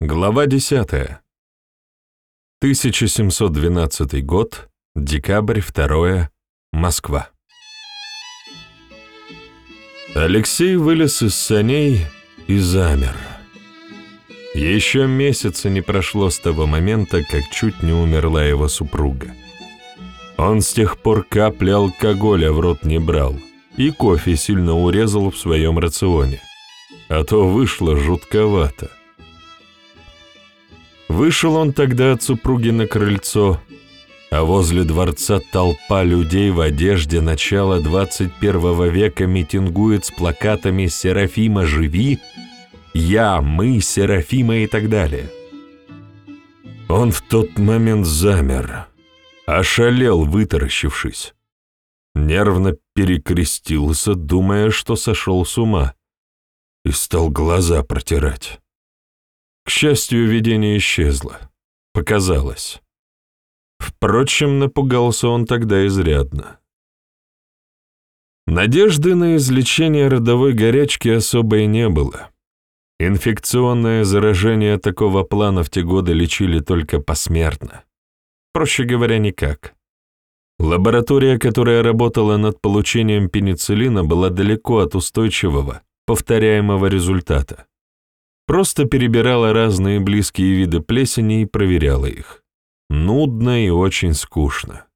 Глава 10. 1712 год, декабрь 2, Москва. Алексей вылез из саней и замер. Еще месяца не прошло с того момента, как чуть не умерла его супруга. Он с тех пор капли алкоголя в рот не брал и кофе сильно урезал в своем рационе, а то вышло жутковато. Вышел он тогда от супруги на крыльцо, а возле дворца толпа людей в одежде начала 21 века митингует с плакатами «Серафима, живи!», «Я», «Мы», «Серафима» и так далее. Он в тот момент замер, ошалел, вытаращившись. Нервно перекрестился, думая, что сошел с ума, и стал глаза протирать. К счастью, видение исчезло. Показалось. Впрочем, напугался он тогда изрядно. Надежды на излечение родовой горячки особой не было. Инфекционное заражение такого плана в те годы лечили только посмертно. Проще говоря, никак. Лаборатория, которая работала над получением пенициллина, была далеко от устойчивого, повторяемого результата. Просто перебирала разные близкие виды плесени и проверяла их. Нудно и очень скучно.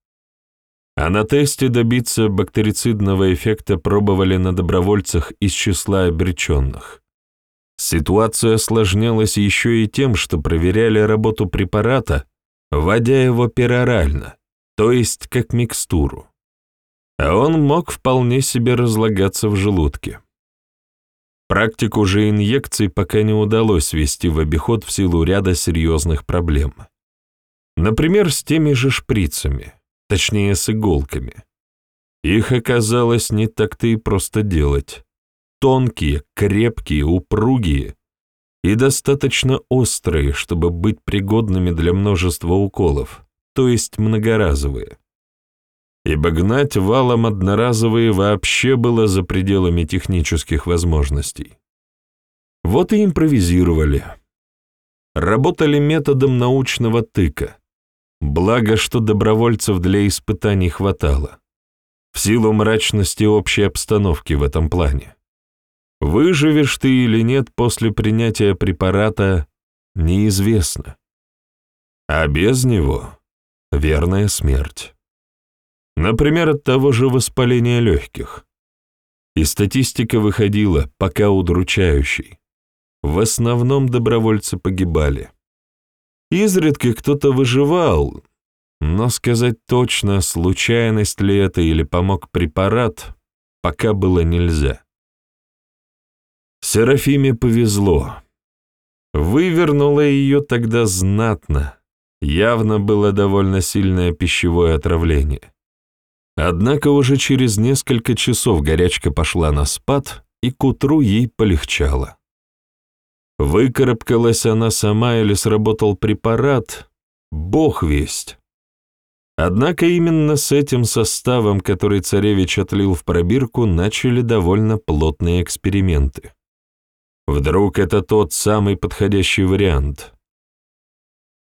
А на тесте добиться бактерицидного эффекта пробовали на добровольцах из числа обреченных. Ситуация осложнялась еще и тем, что проверяли работу препарата, вводя его перорально, то есть как микстуру. А он мог вполне себе разлагаться в желудке. Практику же инъекций пока не удалось ввести в обиход в силу ряда серьезных проблем. Например, с теми же шприцами, точнее с иголками. Их оказалось не так-то и просто делать. Тонкие, крепкие, упругие и достаточно острые, чтобы быть пригодными для множества уколов, то есть многоразовые ибо гнать валом одноразовые вообще было за пределами технических возможностей. Вот и импровизировали. Работали методом научного тыка. Благо, что добровольцев для испытаний хватало. В силу мрачности общей обстановки в этом плане. Выживешь ты или нет после принятия препарата, неизвестно. А без него — верная смерть. Например, от того же воспаления легких. И статистика выходила пока удручающей. В основном добровольцы погибали. Изредка кто-то выживал, но сказать точно, случайность ли это или помог препарат, пока было нельзя. Серафиме повезло. Вывернуло ее тогда знатно. Явно было довольно сильное пищевое отравление. Однако уже через несколько часов горячка пошла на спад, и к утру ей полегчало. Выкарабкалась она сама или сработал препарат, бог весть. Однако именно с этим составом, который царевич отлил в пробирку, начали довольно плотные эксперименты. Вдруг это тот самый подходящий вариант.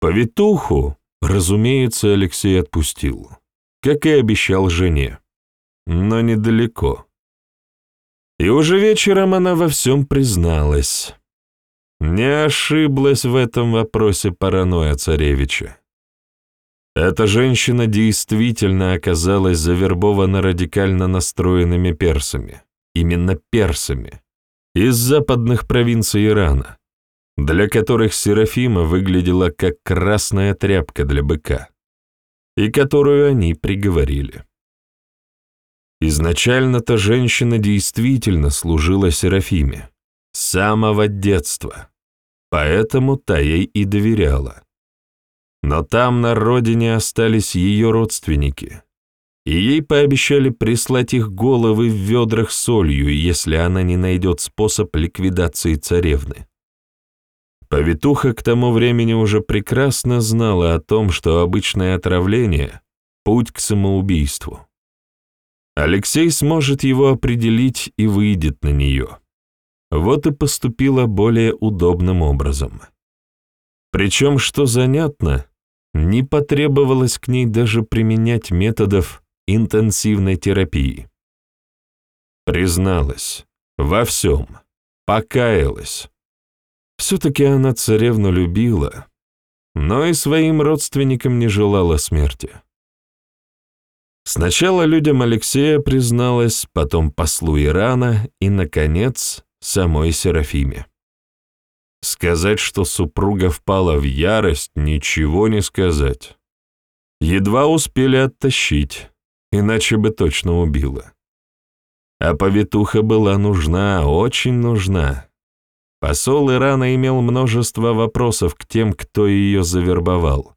Повитуху, разумеется, Алексей отпустил как и обещал жене. Но недалеко. И уже вечером она во всем призналась. Не ошиблась в этом вопросе паранойя царевича. Эта женщина действительно оказалась завербована радикально настроенными персами. Именно персами. Из западных провинций Ирана, для которых Серафима выглядела как красная тряпка для быка и которую они приговорили. Изначально-то женщина действительно служила Серафиме, с самого детства, поэтому та ей и доверяла. Но там на родине остались ее родственники, и ей пообещали прислать их головы в ведрах солью, если она не найдет способ ликвидации царевны. Повитуха к тому времени уже прекрасно знала о том, что обычное отравление — путь к самоубийству. Алексей сможет его определить и выйдет на нее. Вот и поступила более удобным образом. Причем, что занятно, не потребовалось к ней даже применять методов интенсивной терапии. Призналась во всем, покаялась. Все-таки она царевну любила, но и своим родственникам не желала смерти. Сначала людям Алексея призналась, потом послу Ирана и, наконец, самой Серафиме. Сказать, что супруга впала в ярость, ничего не сказать. Едва успели оттащить, иначе бы точно убила. А повитуха была нужна, очень нужна. Посол Ирана имел множество вопросов к тем, кто ее завербовал,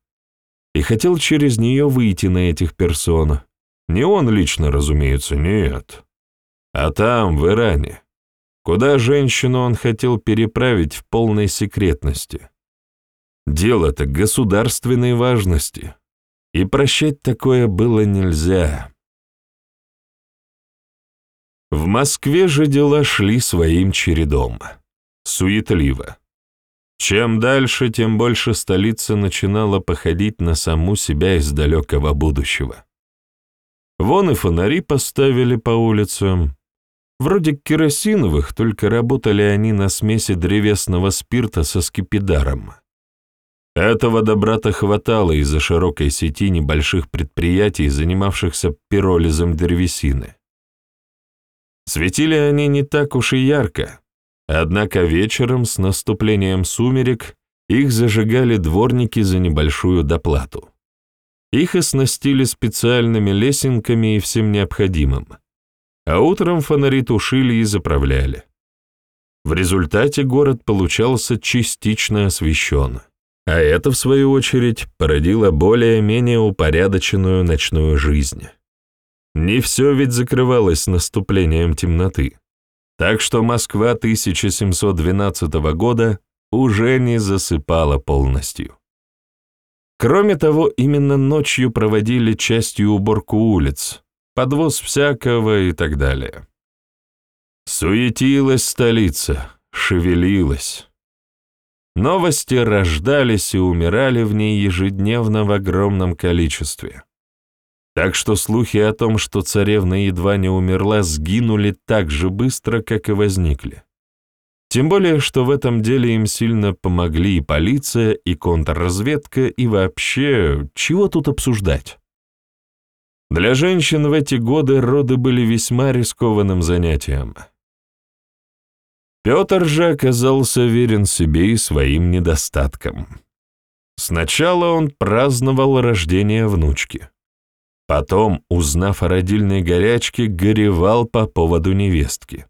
и хотел через нее выйти на этих персон. Не он лично, разумеется, нет. А там, в Иране, куда женщину он хотел переправить в полной секретности. Дело-то государственной важности, и прощать такое было нельзя. В Москве же дела шли своим чередом. Суетливо. Чем дальше, тем больше столица начинала походить на саму себя из далекого будущего. Вон и фонари поставили по улицам, Вроде керосиновых, только работали они на смеси древесного спирта со скипидаром. Этого добра-то хватало из-за широкой сети небольших предприятий, занимавшихся пиролизом древесины. Светили они не так уж и ярко, однако вечером с наступлением сумерек их зажигали дворники за небольшую доплату. Их оснастили специальными лесенками и всем необходимым — а утром фонари тушили и заправляли. В результате город получался частично освещен, а это, в свою очередь, породило более-менее упорядоченную ночную жизнь. Не все ведь закрывалось наступлением темноты, так что Москва 1712 года уже не засыпала полностью. Кроме того, именно ночью проводили частью уборку улиц, подвоз всякого и так далее. Суетилась столица, шевелилась. Новости рождались и умирали в ней ежедневно в огромном количестве. Так что слухи о том, что царевна едва не умерла, сгинули так же быстро, как и возникли. Тем более, что в этом деле им сильно помогли и полиция, и контрразведка, и вообще, чего тут обсуждать? Для женщин в эти годы роды были весьма рискованным занятием. Петр же оказался верен себе и своим недостаткам. Сначала он праздновал рождение внучки. Потом, узнав о родильной горячке, горевал по поводу невестки.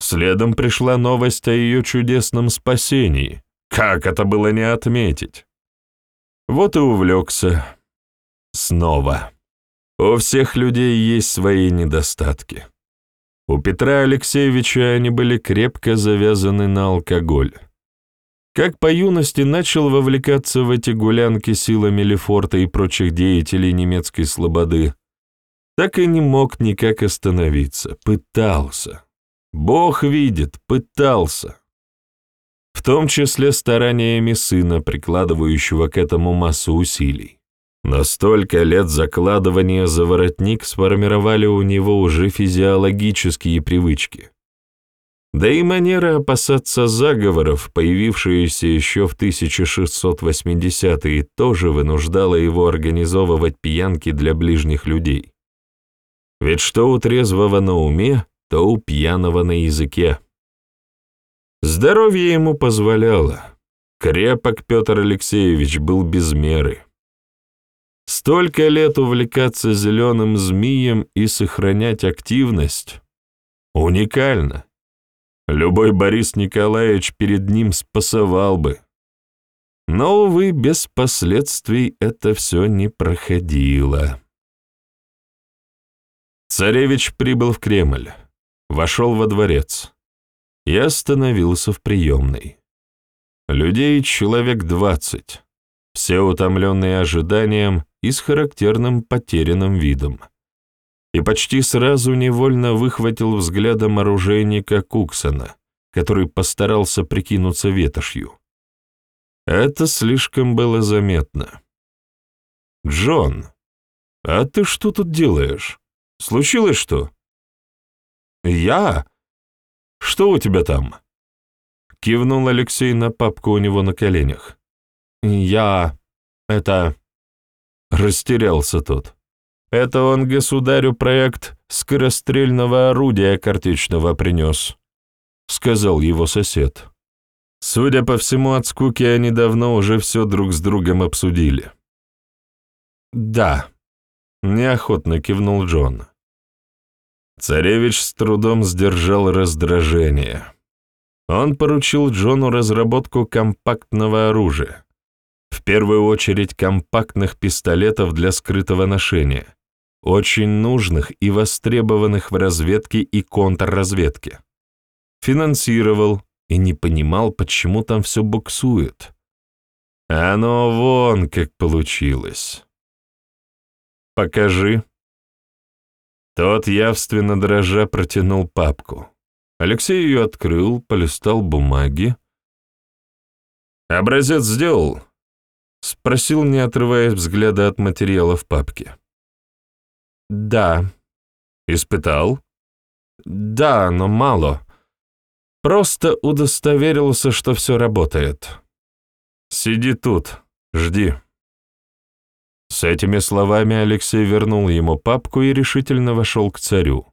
Следом пришла новость о ее чудесном спасении. Как это было не отметить? Вот и увлекся. Снова. У всех людей есть свои недостатки. У Петра Алексеевича они были крепко завязаны на алкоголь. Как по юности начал вовлекаться в эти гулянки силами Лефорта и прочих деятелей немецкой слободы, так и не мог никак остановиться, пытался. Бог видит, пытался. В том числе стараниями сына, прикладывающего к этому массу усилий. Но столько лет закладывания за воротник сформировали у него уже физиологические привычки. Да и манера опасаться заговоров, появившаяся еще в 1680-е, тоже вынуждала его организовывать пьянки для ближних людей. Ведь что у трезвого на уме, то у пьяного на языке. Здоровье ему позволяло. Крепок Петр Алексеевич был без меры. Столько лет увлекаться зеленым змеем и сохранять активность уникально. Любой Борис Николаевич перед ним спасовал бы. Но, увы, без последствий это все не проходило. Царевич прибыл в Кремль, вошел во дворец и остановился в приемной. Людей человек двадцать, все утомленные ожиданием и с характерным потерянным видом. И почти сразу невольно выхватил взглядом оружейника Куксона, который постарался прикинуться ветошью. Это слишком было заметно. «Джон, а ты что тут делаешь? Случилось что?» «Я? Что у тебя там?» Кивнул Алексей на папку у него на коленях. «Я... это...» Растерялся тот. «Это он государю проект скорострельного орудия картечного принес», — сказал его сосед. Судя по всему, от скуки они давно уже все друг с другом обсудили. «Да», — неохотно кивнул Джон. Царевич с трудом сдержал раздражение. Он поручил Джону разработку компактного оружия, в первую очередь компактных пистолетов для скрытого ношения, очень нужных и востребованных в разведке и контрразведке. Финансировал и не понимал, почему там все буксует. Оно вон как получилось. «Покажи». Тот явственно дрожа протянул папку. Алексей ее открыл, полистал бумаги. «Образец сделал?» — спросил, не отрывая взгляда от материала в папке. «Да». «Испытал?» «Да, но мало. Просто удостоверился, что все работает». «Сиди тут, жди». С этими словами Алексей вернул ему папку и решительно вошел к царю.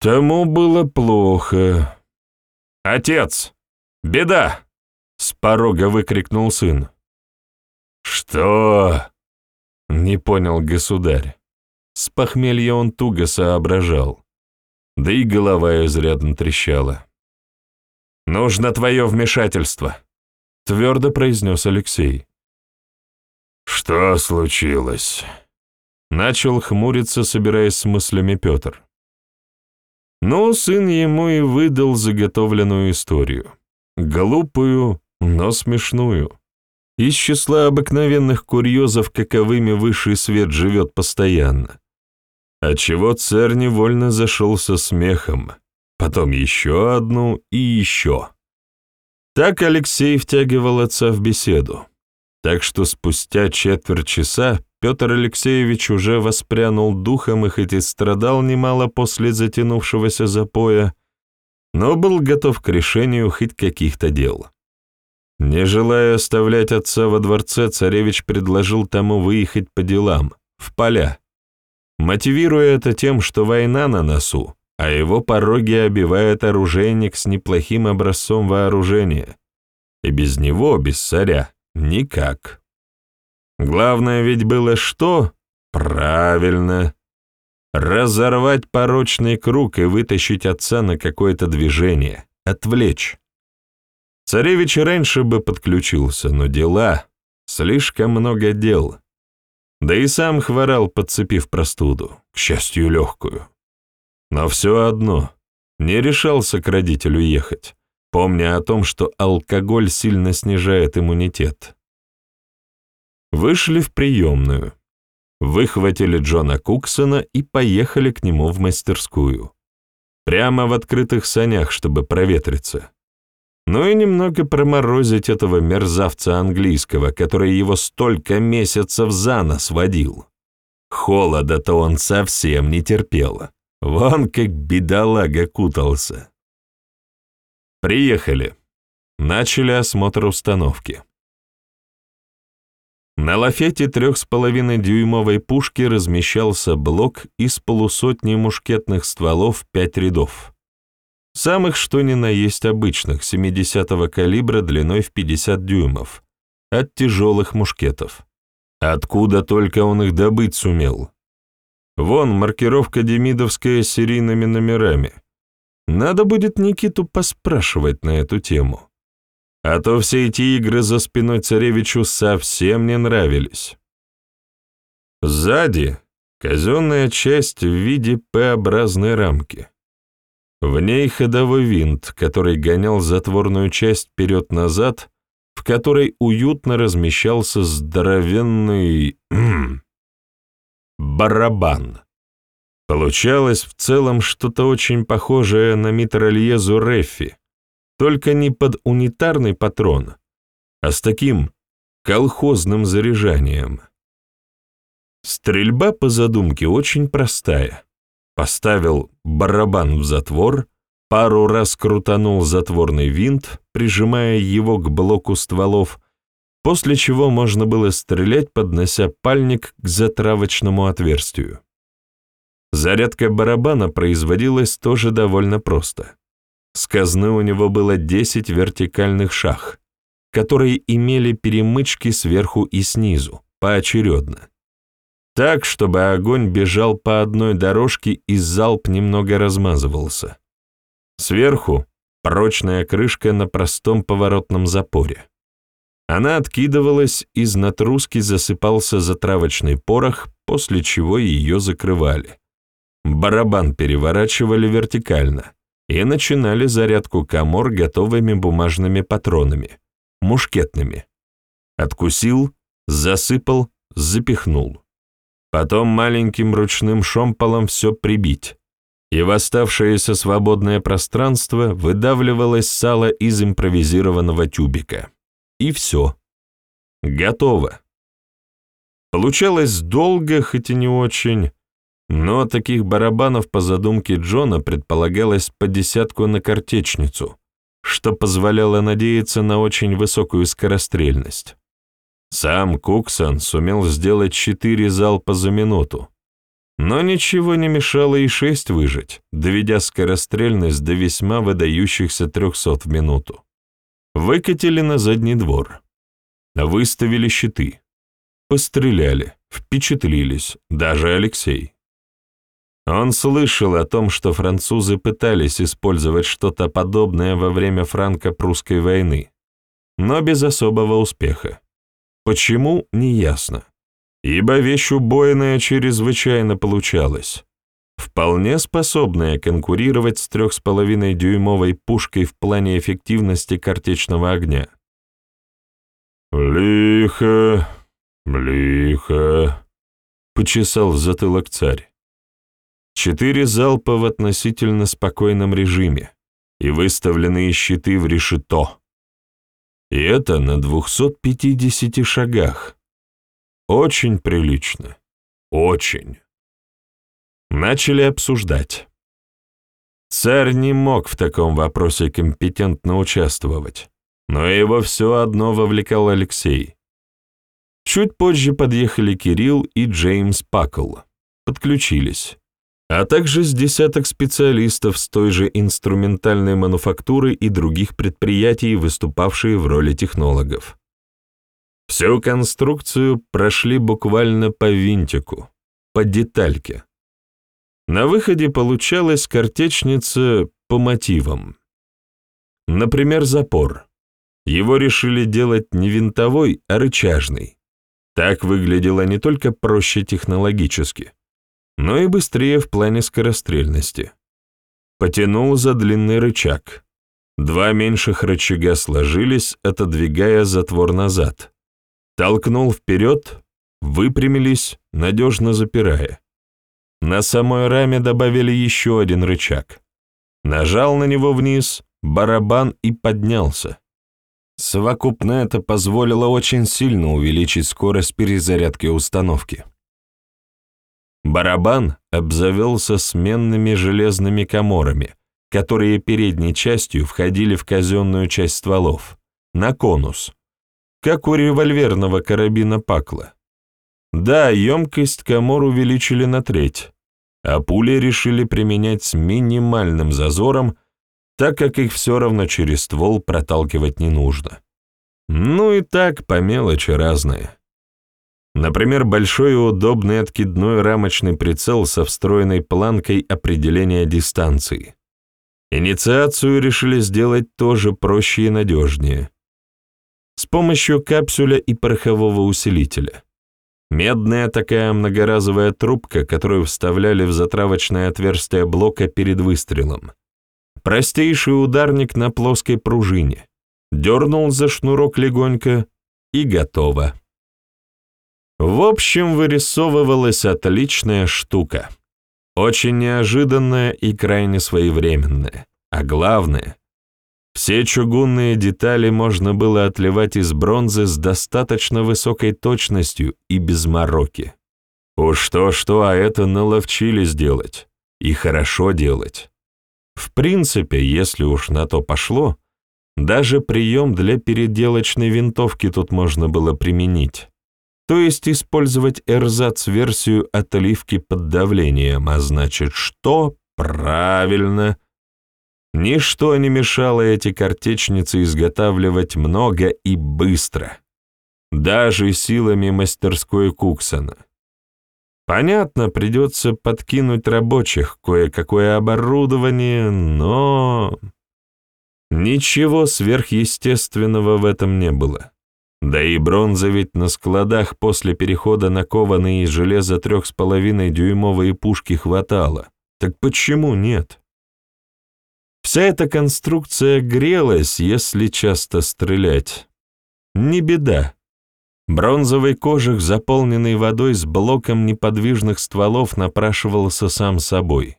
Тому было плохо. «Отец! Беда!» — с порога выкрикнул сын. «Что?» — не понял государь. С похмелья он туго соображал, да и голова изрядно трещала. «Нужно твое вмешательство», — твердо произнес Алексей. «Что случилось?» Начал хмуриться, собираясь с мыслями Петр. Но сын ему и выдал заготовленную историю. Глупую, но смешную. Из числа обыкновенных курьезов, каковыми высший свет живет постоянно. Отчего царь невольно зашелся смехом, потом еще одну и еще. Так Алексей втягивал отца в беседу. Так что спустя четверть часа Петр Алексеевич уже воспрянул духом и хоть и страдал немало после затянувшегося запоя, но был готов к решению хоть каких-то дел. Не желая оставлять отца во дворце, царевич предложил тому выехать по делам, в поля, мотивируя это тем, что война на носу, а его пороги обивает оружейник с неплохим образцом вооружения, и без него, без царя, никак. Главное ведь было что? Правильно. Разорвать порочный круг и вытащить отца на какое-то движение, отвлечь. Царевич раньше бы подключился, но дела, слишком много дел. Да и сам хворал, подцепив простуду, к счастью, легкую. Но все одно, не решался к родителю ехать, помня о том, что алкоголь сильно снижает иммунитет. Вышли в приемную, выхватили Джона Куксона и поехали к нему в мастерскую. Прямо в открытых санях, чтобы проветриться. Ну и немного проморозить этого мерзавца английского, который его столько месяцев за нос водил. Холода-то он совсем не терпел. Вон как бедолага кутался. Приехали. Начали осмотр установки. На лафете трех с половиной дюймовой пушки размещался блок из полусотни мушкетных стволов пять рядов. Самых что ни на есть обычных, 70-го калибра длиной в 50 дюймов, от тяжелых мушкетов. Откуда только он их добыть сумел? Вон маркировка демидовская с серийными номерами. Надо будет Никиту поспрашивать на эту тему. А то все эти игры за спиной царевичу совсем не нравились. Сзади казенная часть в виде П-образной рамки. В ней ходовой винт, который гонял затворную часть вперед-назад, в которой уютно размещался здоровенный барабан. Получалось в целом что-то очень похожее на митральезу Реффи, только не под унитарный патрон, а с таким колхозным заряжанием. Стрельба по задумке очень простая. Поставил барабан в затвор, пару раз крутанул затворный винт, прижимая его к блоку стволов, после чего можно было стрелять, поднося пальник к затравочному отверстию. Зарядка барабана производилась тоже довольно просто. С казны у него было 10 вертикальных шах, которые имели перемычки сверху и снизу, поочередно так, чтобы огонь бежал по одной дорожке и залп немного размазывался. Сверху прочная крышка на простом поворотном запоре. Она откидывалась, из натруски засыпался затравочный порох, после чего ее закрывали. Барабан переворачивали вертикально и начинали зарядку комор готовыми бумажными патронами, мушкетными. Откусил, засыпал, запихнул. Потом маленьким ручным шомполом все прибить, и в оставшееся свободное пространство выдавливалось сало из импровизированного тюбика. И все. Готово. Получалось долго, хоть и не очень, но таких барабанов по задумке Джона предполагалось по десятку на картечницу, что позволяло надеяться на очень высокую скорострельность. Сам Куксон сумел сделать четыре залпа за минуту, но ничего не мешало и шесть выжить, доведя скорострельность до весьма выдающихся трехсот в минуту. Выкатили на задний двор. Выставили щиты. Постреляли, впечатлились, даже Алексей. Он слышал о том, что французы пытались использовать что-то подобное во время франко-прусской войны, но без особого успеха. Почему, неясно. Ибо вещь убойная чрезвычайно получалась, вполне способная конкурировать с трех с половиной дюймовой пушкой в плане эффективности картечного огня. «Лихо, лихо», — почесал в затылок царь. Четыре залпа в относительно спокойном режиме и выставленные щиты в решето. И это на 250 шагах. Очень прилично. Очень. Начали обсуждать. Царь не мог в таком вопросе компетентно участвовать, но его все одно вовлекал Алексей. Чуть позже подъехали Кирилл и Джеймс Пакл. Подключились а также с десяток специалистов с той же инструментальной мануфактуры и других предприятий, выступавшие в роли технологов. Всю конструкцию прошли буквально по винтику, по детальке. На выходе получалась картечница по мотивам. Например, запор. Его решили делать не винтовой, а рычажный. Так выглядело не только проще технологически, но и быстрее в плане скорострельности. Потянул за длинный рычаг. Два меньших рычага сложились, отодвигая затвор назад. Толкнул вперед, выпрямились, надежно запирая. На самой раме добавили еще один рычаг. Нажал на него вниз, барабан и поднялся. Совокупно это позволило очень сильно увеличить скорость перезарядки установки. Барабан обзавелся сменными железными коморами, которые передней частью входили в казенную часть стволов, на конус, как у револьверного карабина Пакла. Да, емкость комор увеличили на треть, а пули решили применять с минимальным зазором, так как их все равно через ствол проталкивать не нужно. Ну и так по мелочи разные. Например, большой и удобный откидной рамочный прицел со встроенной планкой определения дистанции. Инициацию решили сделать тоже проще и надежнее. С помощью капсуля и порохового усилителя. Медная такая многоразовая трубка, которую вставляли в затравочное отверстие блока перед выстрелом. Простейший ударник на плоской пружине. Дернул за шнурок легонько и готово. В общем, вырисовывалась отличная штука. Очень неожиданная и крайне своевременная. А главное, Все чугунные детали можно было отливать из бронзы с достаточно высокой точностью и без мороки. Уж то-что, а это наловчились делать. И хорошо делать. В принципе, если уж на то пошло, даже прием для переделочной винтовки тут можно было применить. То есть использовать эрзац-версию отливки под давлением, а значит что? Правильно. Ничто не мешало эти картечницы изготавливать много и быстро. Даже силами мастерской Куксона. Понятно, придется подкинуть рабочих, кое-какое оборудование, но... Ничего сверхъестественного в этом не было. Да и бронза ведь на складах после перехода на кованые из железа трех с половиной дюймовые пушки хватало. Так почему нет? Вся эта конструкция грелась, если часто стрелять. Не беда. Бронзовый кожух, заполненный водой с блоком неподвижных стволов, напрашивался сам собой.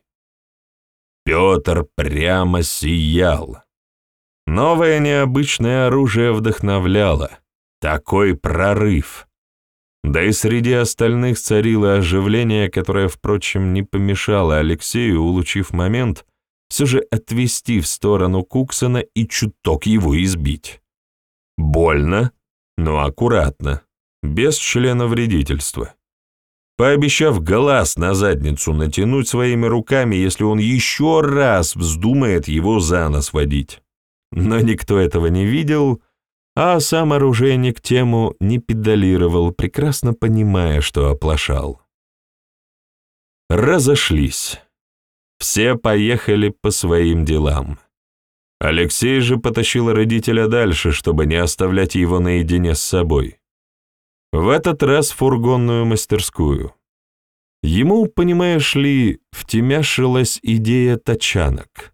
Петр прямо сиял. Новое необычное оружие вдохновляло. Такой прорыв. Да и среди остальных царило оживление, которое, впрочем, не помешало Алексею, улучив момент, все же отвести в сторону Куксона и чуток его избить. Больно, но аккуратно, без члена вредительства. Пообещав глаз на задницу натянуть своими руками, если он еще раз вздумает его за нос водить. Но никто этого не видел, а сам оружейник тему не педалировал, прекрасно понимая, что оплошал. Разошлись. Все поехали по своим делам. Алексей же потащил родителя дальше, чтобы не оставлять его наедине с собой. В этот раз фургонную мастерскую. Ему, понимаешь ли, втемяшилась идея тачанок.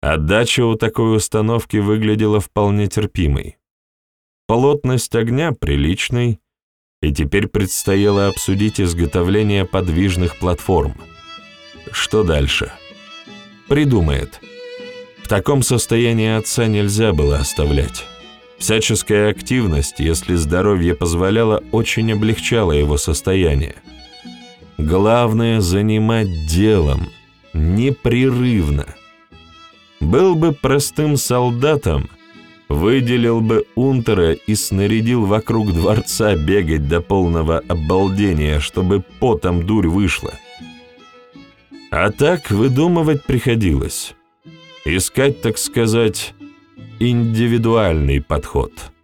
Отдача у такой установки выглядела вполне терпимой. Плотность огня приличной, и теперь предстояло обсудить изготовление подвижных платформ. Что дальше? Придумает. В таком состоянии отца нельзя было оставлять. Всяческая активность, если здоровье позволяло, очень облегчала его состояние. Главное — занимать делом, непрерывно. Был бы простым солдатом, выделил бы унтера и снарядил вокруг дворца бегать до полного обалдения, чтобы потом дурь вышла. А так выдумывать приходилось. Искать, так сказать, индивидуальный подход –